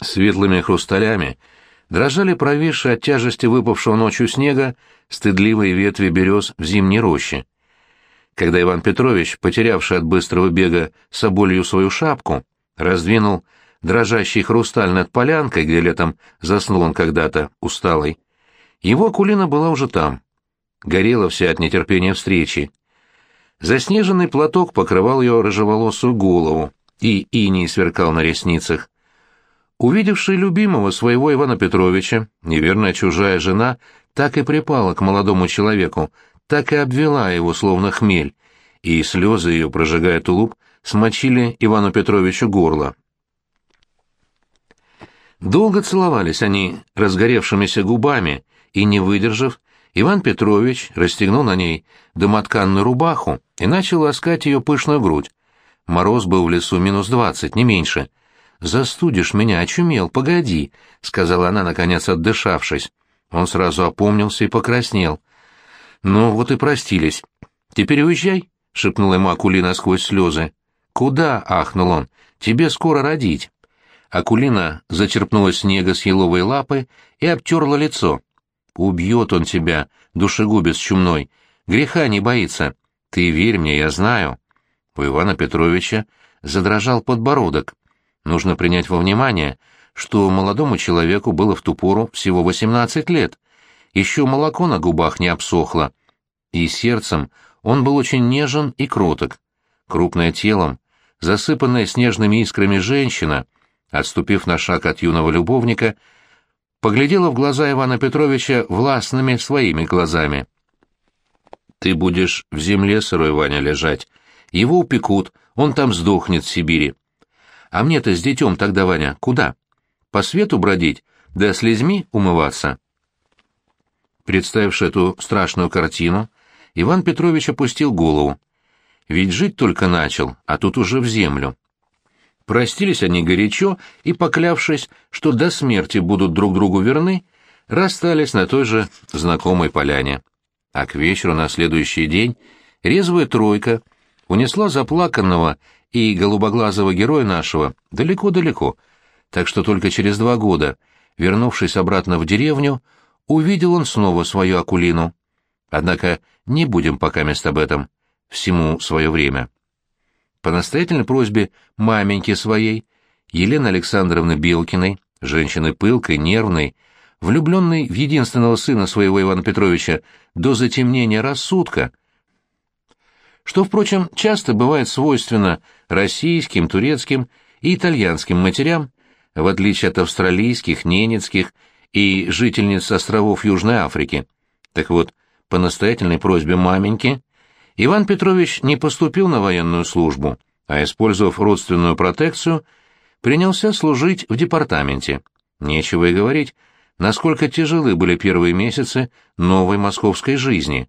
Светлыми хрусталями дрожали провисшие от тяжести выпавшего ночью снега стыдливые ветви берез в зимней роще. Когда Иван Петрович, потерявший от быстрого бега соболью свою шапку, раздвинул дрожащий хрусталь над полянкой, где летом заснул он когда-то, усталый, его кулина была уже там. Горела вся от нетерпения встречи. Заснеженный платок покрывал ее рыжеволосую голову, и иней сверкал на ресницах. Увидевший любимого своего Ивана Петровича, неверная чужая жена так и припала к молодому человеку, так и обвела его, словно хмель, и слезы ее, прожигая тулуп, смочили Ивану Петровичу горло. Долго целовались они разгоревшимися губами, и, не выдержав, Иван Петрович расстегнул на ней домотканную рубаху и начал ласкать ее пышную грудь. Мороз был в лесу минус двадцать, не меньше — «Застудишь меня, очумел, погоди», — сказала она, наконец отдышавшись. Он сразу опомнился и покраснел. «Ну, вот и простились. Теперь уезжай», — шепнула ему Акулина сквозь слезы. «Куда?» — ахнул он. «Тебе скоро родить». Акулина зачерпнула снега с еловой лапы и обтерла лицо. «Убьет он тебя, душегубец чумной. Греха не боится. Ты верь мне, я знаю». У Ивана Петровича задрожал подбородок. Нужно принять во внимание, что молодому человеку было в ту пору всего 18 лет. Еще молоко на губах не обсохло. И сердцем он был очень нежен и кроток. Крупное телом, засыпанная снежными искрами женщина, отступив на шаг от юного любовника, поглядела в глаза Ивана Петровича властными своими глазами. «Ты будешь в земле сырой, Ваня, лежать. Его упекут, он там сдохнет в Сибири. А мне-то с детем тогда, Ваня, куда? По свету бродить, да слезьми умываться?» Представивши эту страшную картину, Иван Петрович опустил голову. Ведь жить только начал, а тут уже в землю. Простились они горячо и, поклявшись, что до смерти будут друг другу верны, расстались на той же знакомой поляне. А к вечеру на следующий день резвая тройка унесла заплаканного и голубоглазого героя нашего далеко-далеко, так что только через два года, вернувшись обратно в деревню, увидел он снова свою Акулину. Однако не будем пока мест об этом, всему свое время. По настоятельной просьбе маменьки своей, Елены Александровны Белкиной, женщины пылкой, нервной, влюбленной в единственного сына своего Ивана Петровича до затемнения рассудка, что, впрочем, часто бывает свойственно российским, турецким и итальянским матерям, в отличие от австралийских, ненецких и жительниц островов Южной Африки. Так вот, по настоятельной просьбе маменьки, Иван Петрович не поступил на военную службу, а, использовав родственную протекцию, принялся служить в департаменте. Нечего и говорить, насколько тяжелы были первые месяцы новой московской жизни.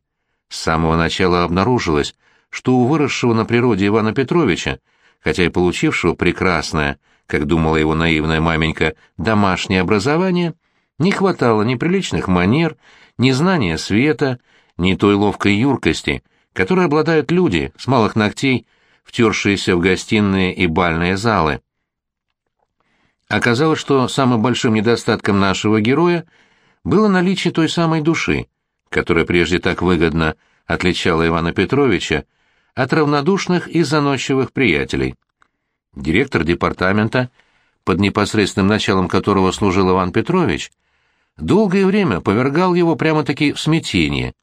С самого начала обнаружилось, что у выросшего на природе Ивана Петровича, хотя и получившего прекрасное, как думала его наивная маменька, домашнее образование, не хватало ни приличных манер, ни знания света, ни той ловкой юркости, которой обладают люди с малых ногтей, втершиеся в гостиные и бальные залы. Оказалось, что самым большим недостатком нашего героя было наличие той самой души, которая прежде так выгодно отличала Ивана Петровича от равнодушных и заносчивых приятелей. Директор департамента, под непосредственным началом которого служил Иван Петрович, долгое время повергал его прямо-таки в смятение.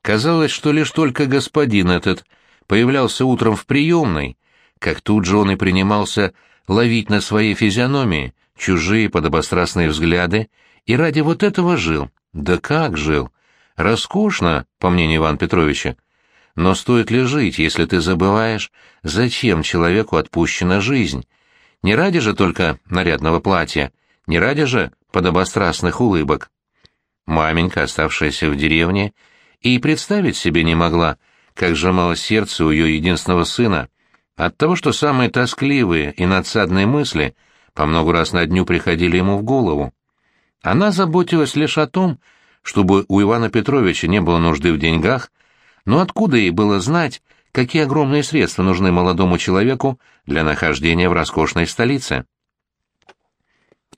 Казалось, что лишь только господин этот появлялся утром в приемной, как тут же он и принимался ловить на своей физиономии чужие подобострастные взгляды, и ради вот этого жил. Да как жил? Роскошно, по мнению Ивана Петровича. Но стоит ли жить, если ты забываешь, зачем человеку отпущена жизнь? Не ради же только нарядного платья, не ради же подобострастных улыбок. Маменька, оставшаяся в деревне, и представить себе не могла, как сжимало сердце у ее единственного сына, от того, что самые тоскливые и надсадные мысли по много раз на дню приходили ему в голову. Она заботилась лишь о том, чтобы у Ивана Петровича не было нужды в деньгах, но откуда ей было знать, какие огромные средства нужны молодому человеку для нахождения в роскошной столице?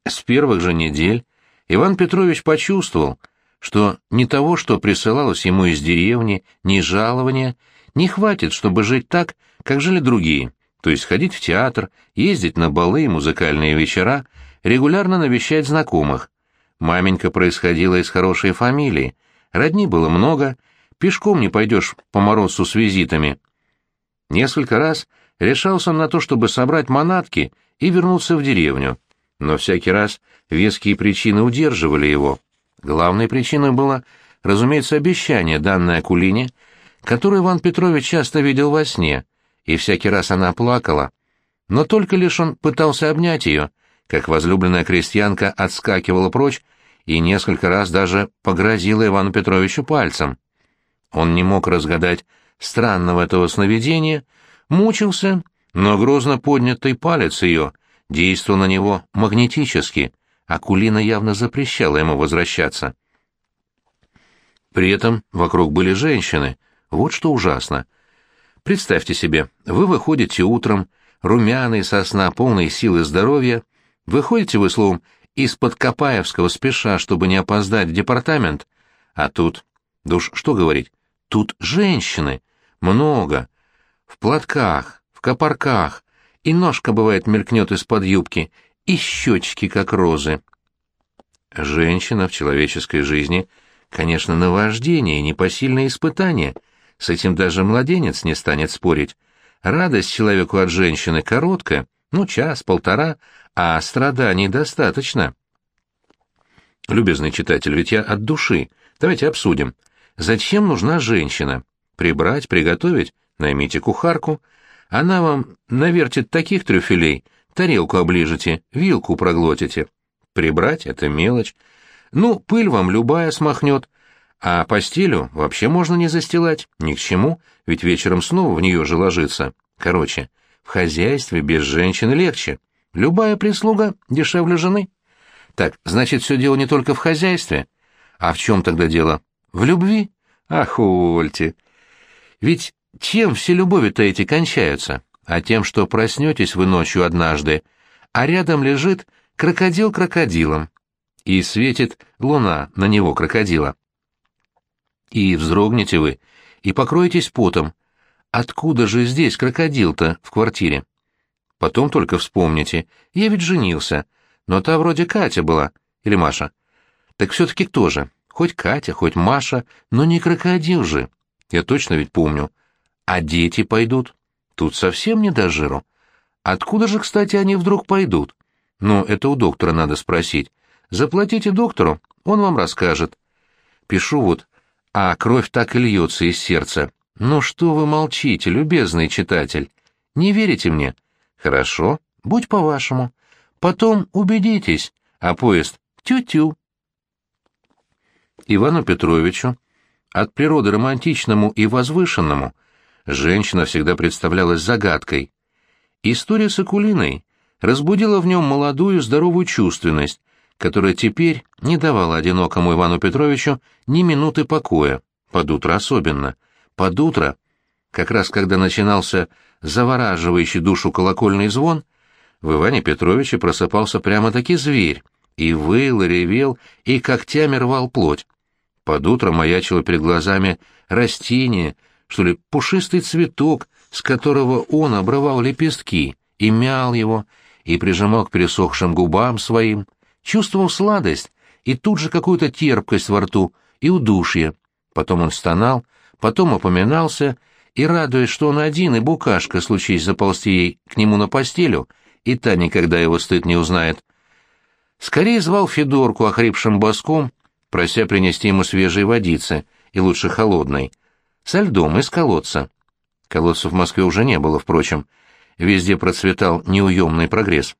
С первых же недель Иван Петрович почувствовал, что ни того, что присылалось ему из деревни, ни жалования, не хватит, чтобы жить так, как жили другие, то есть ходить в театр, ездить на балы и музыкальные вечера, регулярно навещать знакомых. Маменька происходила из хорошей фамилии, родни было много, пешком не пойдешь по морозу с визитами. Несколько раз решался он на то, чтобы собрать манатки и вернуться в деревню, но всякий раз веские причины удерживали его. Главной причиной было, разумеется, обещание, данное Акулине, которое Иван Петрович часто видел во сне, и всякий раз она плакала. Но только лишь он пытался обнять ее, как возлюбленная крестьянка отскакивала прочь и несколько раз даже погрозила Ивану Петровичу пальцем. Он не мог разгадать странного этого сновидения, мучился, но грозно поднятый палец ее действовал на него магнетически — Акулина явно запрещала ему возвращаться. При этом вокруг были женщины. Вот что ужасно. Представьте себе, вы выходите утром, румяный, сосна, полной силы и здоровья, выходите вы, словом, из-под Копаевского спеша, чтобы не опоздать в департамент, а тут, да уж что говорить, тут женщины, много, в платках, в копорках, и ножка, бывает, мелькнет из-под юбки, и щечки, как розы. Женщина в человеческой жизни, конечно, наваждение, непосильное испытание. С этим даже младенец не станет спорить. Радость человеку от женщины короткая, ну, час-полтора, а страданий достаточно. Любезный читатель, ведь я от души. Давайте обсудим. Зачем нужна женщина? Прибрать, приготовить? Наймите кухарку. Она вам навертит таких трюфелей, тарелку оближете, вилку проглотите. Прибрать — это мелочь. Ну, пыль вам любая смахнет. А постелю вообще можно не застилать, ни к чему, ведь вечером снова в нее же ложиться. Короче, в хозяйстве без женщины легче. Любая прислуга дешевле жены. Так, значит, все дело не только в хозяйстве. А в чем тогда дело? В любви? Ах, увольте. Ведь чем все любови-то эти кончаются? а тем, что проснетесь вы ночью однажды, а рядом лежит крокодил крокодилом, и светит луна на него крокодила. И вздрогнете вы, и покроетесь потом. Откуда же здесь крокодил-то в квартире? Потом только вспомните, я ведь женился, но та вроде Катя была, или Маша. Так все-таки кто же? Хоть Катя, хоть Маша, но не крокодил же. Я точно ведь помню. А дети пойдут. Тут совсем не до жиру. Откуда же, кстати, они вдруг пойдут? Ну, это у доктора надо спросить. Заплатите доктору, он вам расскажет. Пишу вот, а кровь так и льется из сердца. Ну что вы молчите, любезный читатель? Не верите мне? Хорошо, будь по-вашему. Потом убедитесь, а поезд тю-тю. Ивану Петровичу, от природы романтичному и возвышенному, женщина всегда представлялась загадкой. История с Акулиной разбудила в нем молодую здоровую чувственность, которая теперь не давала одинокому Ивану Петровичу ни минуты покоя, под утро особенно. Под утро, как раз когда начинался завораживающий душу колокольный звон, в Иване Петровиче просыпался прямо-таки зверь, и выл, и ревел, и когтями рвал плоть. Под утро маячило перед глазами растение, что ли, пушистый цветок, с которого он обрывал лепестки, и мял его, и прижимал к пересохшим губам своим, чувствовал сладость и тут же какую-то терпкость во рту и удушье. Потом он стонал, потом упоминался, и, радуясь, что он один, и букашка, случись заползти ей к нему на постелю, и та никогда его стыд не узнает, скорее звал Федорку охрипшим боском, прося принести ему свежей водицы, и лучше холодной — со льдом из колодца. Колодцев в Москве уже не было, впрочем. Везде процветал неуемный прогресс.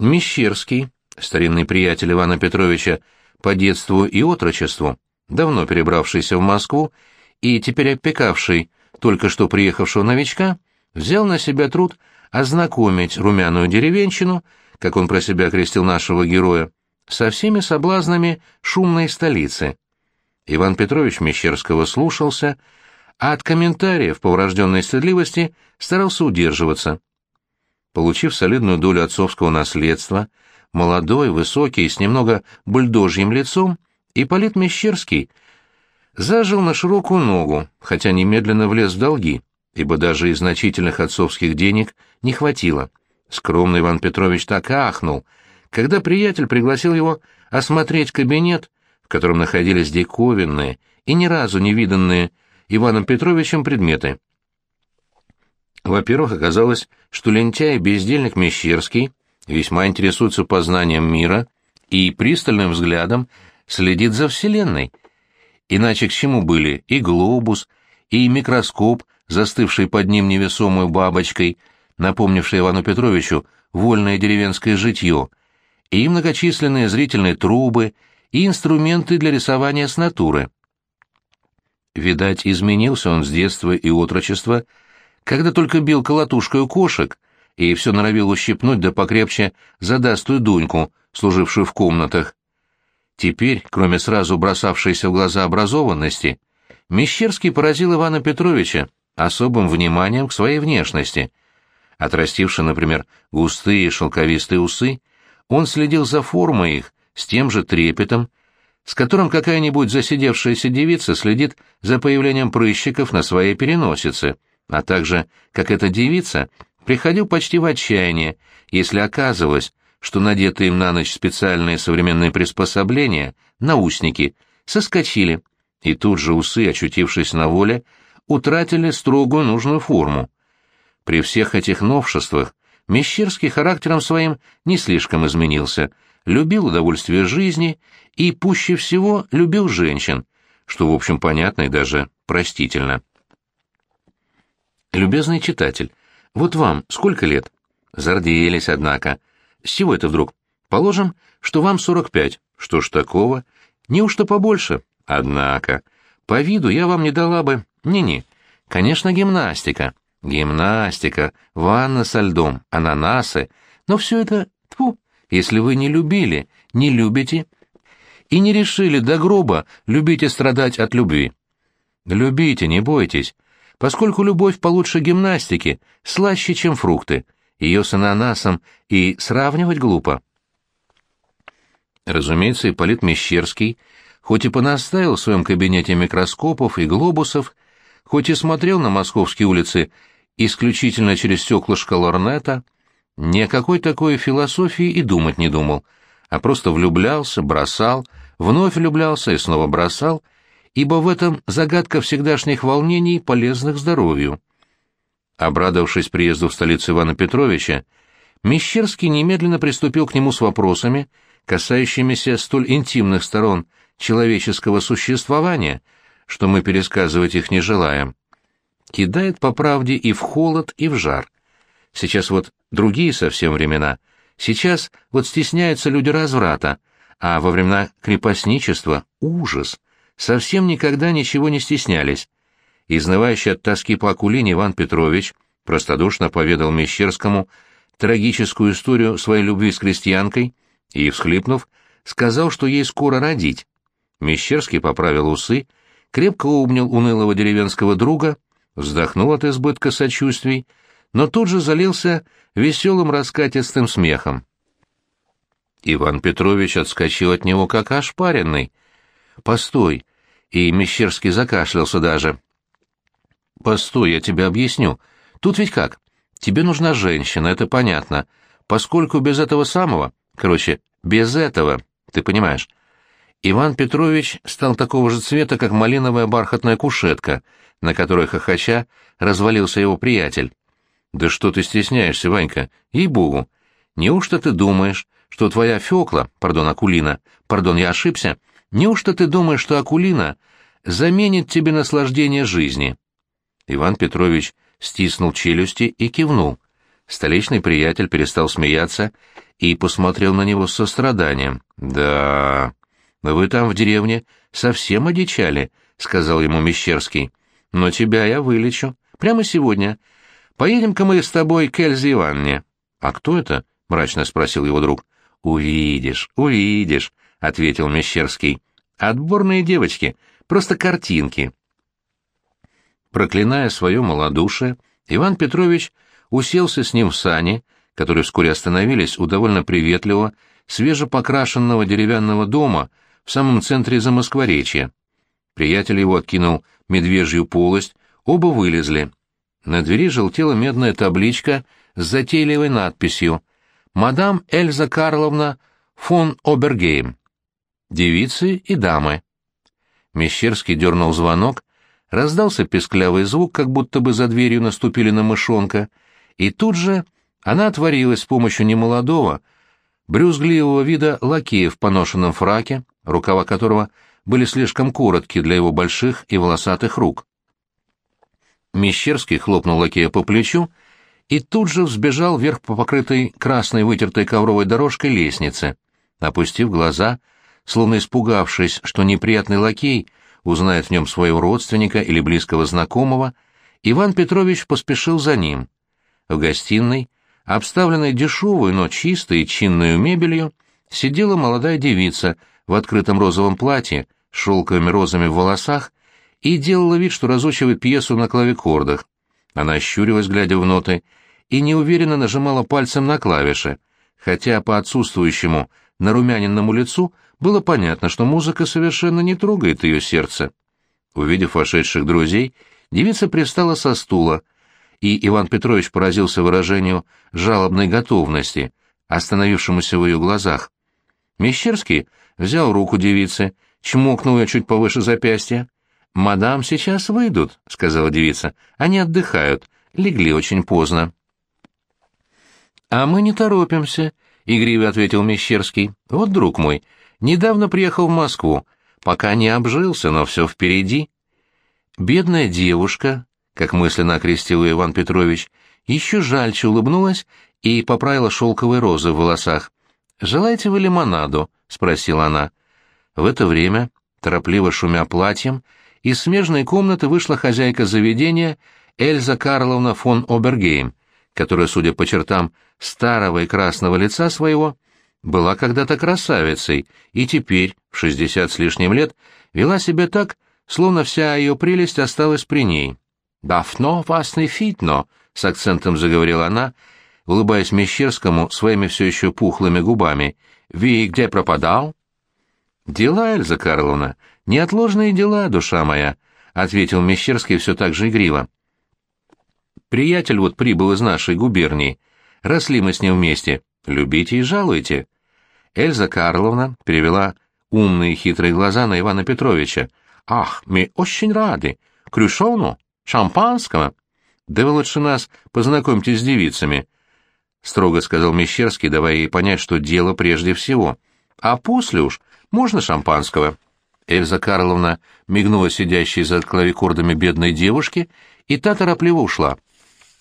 Мещерский, старинный приятель Ивана Петровича по детству и отрочеству, давно перебравшийся в Москву и теперь опекавший только что приехавшего новичка, взял на себя труд ознакомить румяную деревенщину, как он про себя крестил нашего героя, со всеми соблазнами шумной столицы. Иван Петрович Мещерского слушался, а от комментариев по врожденной стыдливости старался удерживаться. получив солидную долю отцовского наследства, молодой, высокий, с немного бульдожьим лицом, Ипполит Мещерский зажил на широкую ногу, хотя немедленно влез в долги, ибо даже из значительных отцовских денег не хватило. Скромный Иван Петрович так ахнул, когда приятель пригласил его осмотреть кабинет, в котором находились диковинные и ни разу не виданные Иваном Петровичем предметы. Во-первых, оказалось, что лентяй и бездельник Мещерский весьма интересуется познанием мира и пристальным взглядом следит за Вселенной. Иначе к чему были и глобус, и микроскоп, застывший под ним невесомой бабочкой, напомнивший Ивану Петровичу вольное деревенское житье, и многочисленные зрительные трубы, и инструменты для рисования с натуры. Видать, изменился он с детства и отрочества, когда только бил колотушкой у кошек и все норовил ущипнуть да покрепче задастую Дуньку, служившую в комнатах. Теперь, кроме сразу бросавшейся в глаза образованности, Мещерский поразил Ивана Петровича особым вниманием к своей внешности. Отрастивши, например, густые шелковистые усы, он следил за формой их с тем же трепетом, с которым какая-нибудь засидевшаяся девица следит за появлением прыщиков на своей переносице, а также, как эта девица, приходил почти в отчаяние, если оказывалось, что надетые им на ночь специальные современные приспособления, наушники, соскочили, и тут же усы, очутившись на воле, утратили строгую нужную форму. При всех этих новшествах Мещерский характером своим не слишком изменился, любил удовольствие жизни и пуще всего любил женщин, что, в общем, понятно и даже простительно. Любезный читатель, вот вам сколько лет? Зарделись, однако. С чего это вдруг? Положим, что вам 45. Что ж такого? Неужто побольше? Однако. По виду я вам не дала бы... Не-не. Конечно, гимнастика. Гимнастика, ванна со льдом, ананасы. Но все это... Тьфу, если вы не любили, не любите и не решили до гроба любить и страдать от любви. Любите, не бойтесь, поскольку любовь получше гимнастики, слаще, чем фрукты ее с ананасом и сравнивать глупо. Разумеется, Ипполит Мещерский, хоть и понаставил в своем кабинете микроскопов и глобусов, хоть и смотрел на московские улицы исключительно через стеклышко лорнета, ни о какой такой философии и думать не думал, а просто влюблялся, бросал, вновь влюблялся и снова бросал, ибо в этом загадка всегдашних волнений, полезных здоровью. Обрадовавшись приезду в столицу Ивана Петровича, Мещерский немедленно приступил к нему с вопросами, касающимися столь интимных сторон человеческого существования, что мы пересказывать их не желаем. Кидает по правде и в холод, и в жар. Сейчас вот другие совсем времена. Сейчас вот стесняются люди разврата, а во времена крепостничества — ужас. Совсем никогда ничего не стеснялись. Изнывающий от тоски по Акулине Иван Петрович простодушно поведал Мещерскому трагическую историю своей любви с крестьянкой и, всхлипнув, сказал, что ей скоро родить. Мещерский поправил усы, крепко обнял унылого деревенского друга, вздохнул от избытка сочувствий, но тут же залился веселым раскатистым смехом. Иван Петрович отскочил от него как ошпаренный. «Постой!» И Мещерский закашлялся даже. Постой, я тебе объясню. Тут ведь как? Тебе нужна женщина, это понятно. Поскольку без этого самого, короче, без этого, ты понимаешь. Иван Петрович стал такого же цвета, как малиновая бархатная кушетка, на которой хохоча развалился его приятель. Да что ты стесняешься, Ванька? Ей-богу. Неужто ты думаешь, что твоя Фёкла, пардон, Акулина, пардон, я ошибся, неужто ты думаешь, что Акулина заменит тебе наслаждение жизни? Иван Петрович стиснул челюсти и кивнул. Столичный приятель перестал смеяться и посмотрел на него с состраданием. «Да, вы там в деревне совсем одичали», — сказал ему Мещерский. «Но тебя я вылечу. Прямо сегодня. Поедем-ка мы с тобой к Эльзе Ивановне». «А кто это?» — мрачно спросил его друг. «Увидишь, увидишь», — ответил Мещерский. «Отборные девочки, просто картинки». Проклиная свое малодушие, Иван Петрович уселся с ним в сани, которые вскоре остановились у довольно приветливого, свежепокрашенного деревянного дома в самом центре Замоскворечья. Приятель его откинул медвежью полость, оба вылезли. На двери желтела медная табличка с затейливой надписью «Мадам Эльза Карловна фон Обергейм». Девицы и дамы. Мещерский дернул звонок, раздался песклявый звук, как будто бы за дверью наступили на мышонка, и тут же она отворилась с помощью немолодого, брюзгливого вида лакея в поношенном фраке, рукава которого были слишком короткие для его больших и волосатых рук. Мещерский хлопнул лакея по плечу и тут же взбежал вверх по покрытой красной вытертой ковровой дорожкой лестнице. Опустив глаза, словно испугавшись, что неприятный лакей узнает в нем своего родственника или близкого знакомого, Иван Петрович поспешил за ним. В гостиной, обставленной дешевой, но чистой и чинной мебелью, сидела молодая девица в открытом розовом платье, с шелковыми розами в волосах, и делала вид, что разучивает пьесу на клавикордах. Она щурилась, глядя в ноты, и неуверенно нажимала пальцем на клавиши, хотя по отсутствующему нарумяненному лицу было понятно, что музыка совершенно не трогает ее сердце. Увидев вошедших друзей, девица пристала со стула, и Иван Петрович поразился выражению жалобной готовности, остановившемуся в ее глазах. Мещерский взял руку девицы, чмокнул ее чуть повыше запястья. «Мадам сейчас выйдут», — сказала девица. «Они отдыхают, легли очень поздно». «А мы не торопимся», — игриво ответил Мещерский. «Вот, друг мой, недавно приехал в Москву, пока не обжился, но все впереди». Бедная девушка, как мысленно окрестил Иван Петрович, еще жальче улыбнулась и поправила шелковые розы в волосах. «Желаете вы лимонаду?» — спросила она. В это время, торопливо шумя платьем, из смежной комнаты вышла хозяйка заведения Эльза Карловна фон Обергейм, которая, судя по чертам старого и красного лица своего, была когда-то красавицей и теперь, в шестьдесят с лишним лет, вела себя так, словно вся ее прелесть осталась при ней. «Дафно вас фитно», — с акцентом заговорила она, улыбаясь Мещерскому своими все еще пухлыми губами. «Ви где пропадал?» «Дела, Эльза Карловна, неотложные дела, душа моя», — ответил Мещерский все так же игриво. «Приятель вот прибыл из нашей губернии. Росли мы с ним вместе. Любите и жалуйте». Эльза Карловна перевела умные хитрые глаза на Ивана Петровича. «Ах, мы очень рады. Крюшону?» Шампанского? Да вы лучше нас познакомьте с девицами, — строго сказал Мещерский, давая ей понять, что дело прежде всего. А после уж можно шампанского. Эльза Карловна мигнула сидящей за клавикордами бедной девушки, и та торопливо ушла.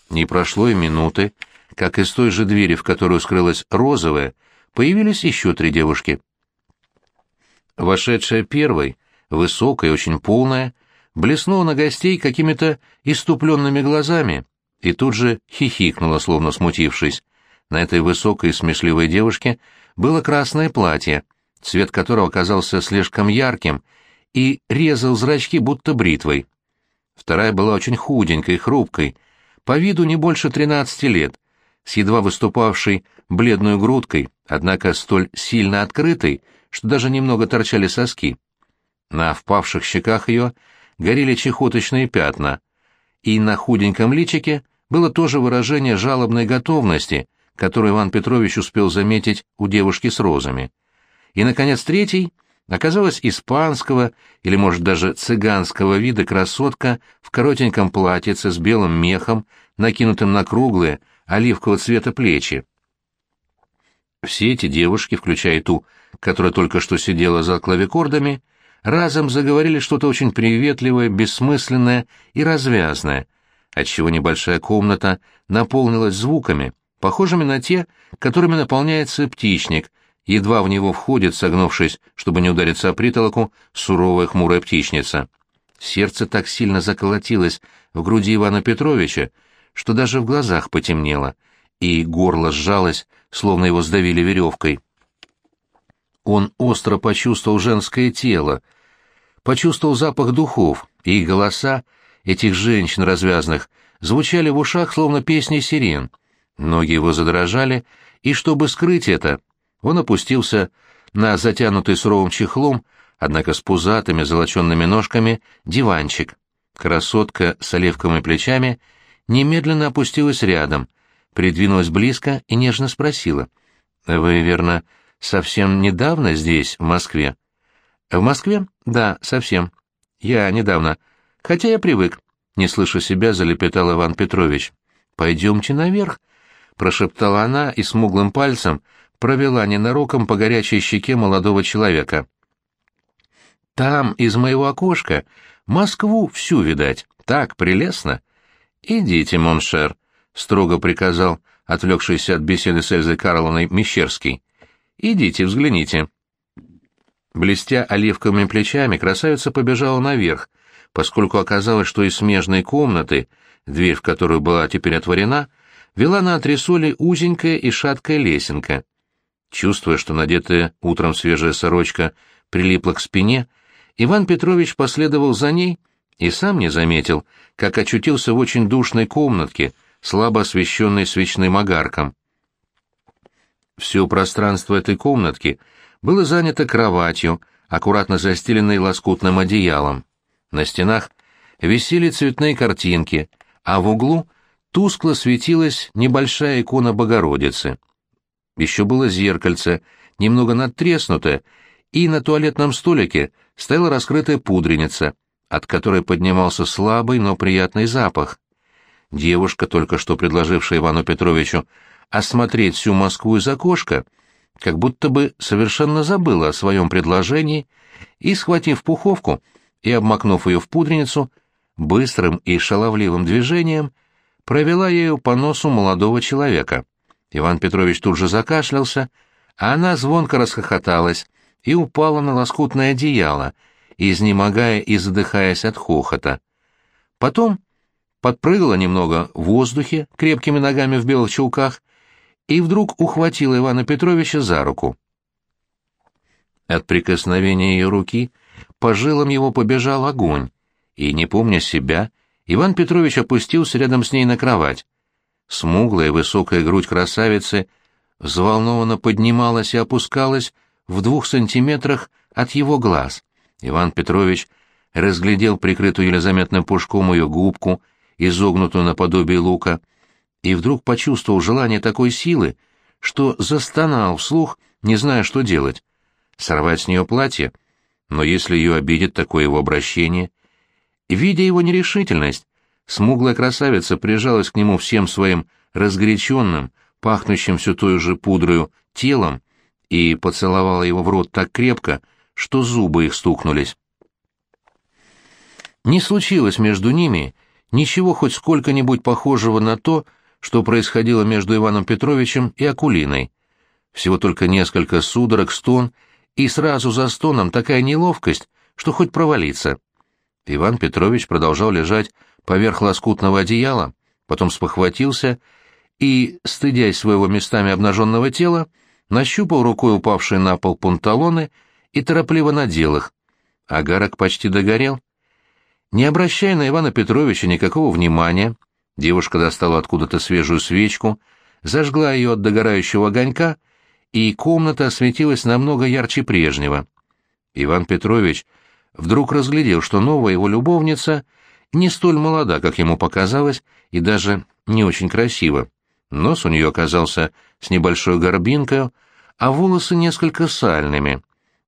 Не прошло и минуты, как из той же двери, в которую скрылась розовая, появились еще три девушки. Вошедшая первой, высокая и очень полная, блеснула на гостей какими-то иступленными глазами и тут же хихикнула, словно смутившись. На этой высокой и смешливой девушке было красное платье, цвет которого оказался слишком ярким и резал зрачки будто бритвой. Вторая была очень худенькой, хрупкой, по виду не больше тринадцати лет, с едва выступавшей бледной грудкой, однако столь сильно открытой, что даже немного торчали соски. На впавших щеках ее горели чехоточные пятна, и на худеньком личике было тоже выражение жалобной готовности, которое Иван Петрович успел заметить у девушки с розами. И, наконец, третий оказалась испанского или, может, даже цыганского вида красотка в коротеньком платьице с белым мехом, накинутым на круглые, оливкового цвета плечи. Все эти девушки, включая ту, которая только что сидела за клавикордами, разом заговорили что-то очень приветливое, бессмысленное и развязное, отчего небольшая комната наполнилась звуками, похожими на те, которыми наполняется птичник, едва в него входит, согнувшись, чтобы не удариться о притолоку, суровая хмурая птичница. Сердце так сильно заколотилось в груди Ивана Петровича, что даже в глазах потемнело, и горло сжалось, словно его сдавили веревкой. Он остро почувствовал женское тело, почувствовал запах духов, и голоса, этих женщин развязных, звучали в ушах, словно песни сирен. Ноги его задрожали, и чтобы скрыть это, он опустился на затянутый суровым чехлом, однако с пузатыми золоченными ножками, диванчик. Красотка с оливковыми плечами немедленно опустилась рядом, придвинулась близко и нежно спросила. «Вы, верно, совсем недавно здесь, в Москве?» «В Москве? Да, совсем. Я недавно. Хотя я привык», — не слыша себя, залепетал Иван Петрович. «Пойдемте наверх», — прошептала она и смуглым пальцем провела ненароком по горячей щеке молодого человека. «Там, из моего окошка, Москву всю видать. Так, прелестно». «Идите, моншер», — строго приказал отвлекшийся от беседы с Эльзой Карловной Мещерский. «Идите, взгляните». Блестя оливковыми плечами, красавица побежала наверх, поскольку оказалось, что из смежной комнаты, дверь в которую была теперь отворена, вела на антресоли узенькая и шаткая лесенка. Чувствуя, что надетая утром свежая сорочка прилипла к спине, Иван Петрович последовал за ней и сам не заметил, как очутился в очень душной комнатке, слабо освещенной свечным огарком. Все пространство этой комнатки было занято кроватью, аккуратно застеленной лоскутным одеялом. На стенах висели цветные картинки, а в углу тускло светилась небольшая икона Богородицы. Еще было зеркальце, немного надтреснутое, и на туалетном столике стояла раскрытая пудреница, от которой поднимался слабый, но приятный запах. Девушка, только что предложившая Ивану Петровичу осмотреть всю Москву из окошка, как будто бы совершенно забыла о своем предложении и, схватив пуховку и обмакнув ее в пудреницу, быстрым и шаловливым движением провела ею по носу молодого человека. Иван Петрович тут же закашлялся, а она звонко расхохоталась и упала на лоскутное одеяло, изнемогая и задыхаясь от хохота. Потом подпрыгала немного в воздухе крепкими ногами в белых чулках и вдруг ухватила Ивана Петровича за руку. От прикосновения ее руки по жилам его побежал огонь, и, не помня себя, Иван Петрович опустился рядом с ней на кровать. Смуглая высокая грудь красавицы взволнованно поднималась и опускалась в двух сантиметрах от его глаз. Иван Петрович разглядел прикрытую еле заметным пушком ее губку, изогнутую наподобие лука, и вдруг почувствовал желание такой силы, что застонал вслух, не зная, что делать. Сорвать с нее платье? Но если ее обидит такое его обращение... Видя его нерешительность, смуглая красавица прижалась к нему всем своим разгоряченным, пахнущим все той же пудрою, телом и поцеловала его в рот так крепко, что зубы их стукнулись. Не случилось между ними ничего хоть сколько-нибудь похожего на то, что происходило между Иваном Петровичем и Акулиной. Всего только несколько судорог, стон, и сразу за стоном такая неловкость, что хоть провалиться. Иван Петрович продолжал лежать поверх лоскутного одеяла, потом спохватился и, стыдясь своего местами обнаженного тела, нащупал рукой упавшие на пол панталоны и торопливо надел их. Агарок почти догорел. Не обращая на Ивана Петровича никакого внимания, девушка достала откуда-то свежую свечку, зажгла ее от догорающего огонька, и комната осветилась намного ярче прежнего. Иван Петрович вдруг разглядел, что новая его любовница не столь молода, как ему показалось, и даже не очень красива. Нос у нее оказался с небольшой горбинкой, а волосы несколько сальными.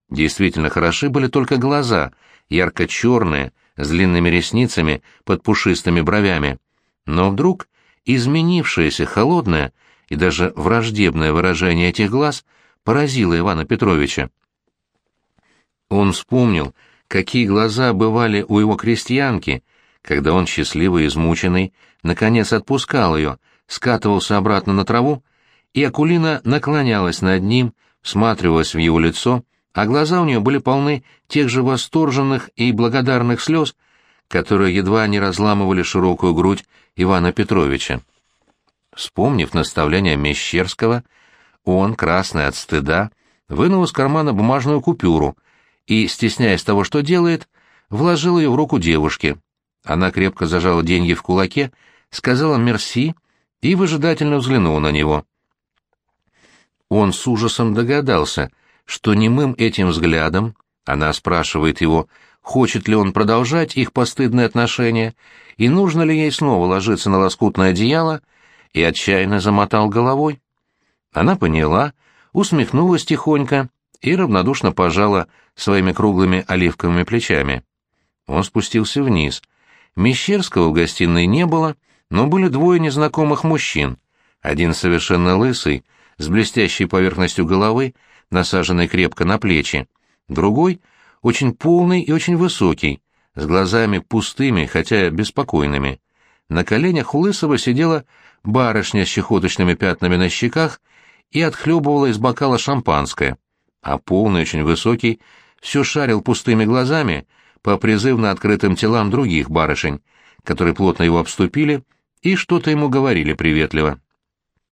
Действительно хороши были только глаза, ярко-черные, с длинными ресницами под пушистыми бровями. Но вдруг изменившееся холодное и даже враждебное выражение этих глаз поразило Ивана Петровича. Он вспомнил, какие глаза бывали у его крестьянки, когда он, счастливый и измученный, наконец отпускал ее, скатывался обратно на траву, и Акулина наклонялась над ним, всматривалась в его лицо, а глаза у нее были полны тех же восторженных и благодарных слез, которые едва не разламывали широкую грудь Ивана Петровича. Вспомнив наставление Мещерского, он, красный от стыда, вынул из кармана бумажную купюру и, стесняясь того, что делает, вложил ее в руку девушки. Она крепко зажала деньги в кулаке, сказала «мерси» и выжидательно взглянул на него. Он с ужасом догадался, что немым этим взглядом она спрашивает его, хочет ли он продолжать их постыдные отношения и нужно ли ей снова ложиться на лоскутное одеяло, и отчаянно замотал головой. Она поняла, усмехнулась тихонько и равнодушно пожала своими круглыми оливковыми плечами. Он спустился вниз. Мещерского в гостиной не было, но были двое незнакомых мужчин. Один совершенно лысый, с блестящей поверхностью головы, насаженной крепко на плечи. Другой — очень полный и очень высокий, с глазами пустыми, хотя беспокойными. На коленях у Лысого сидела барышня с чехоточными пятнами на щеках и отхлебывала из бокала шампанское, а полный, очень высокий, все шарил пустыми глазами по призывно открытым телам других барышень, которые плотно его обступили и что-то ему говорили приветливо.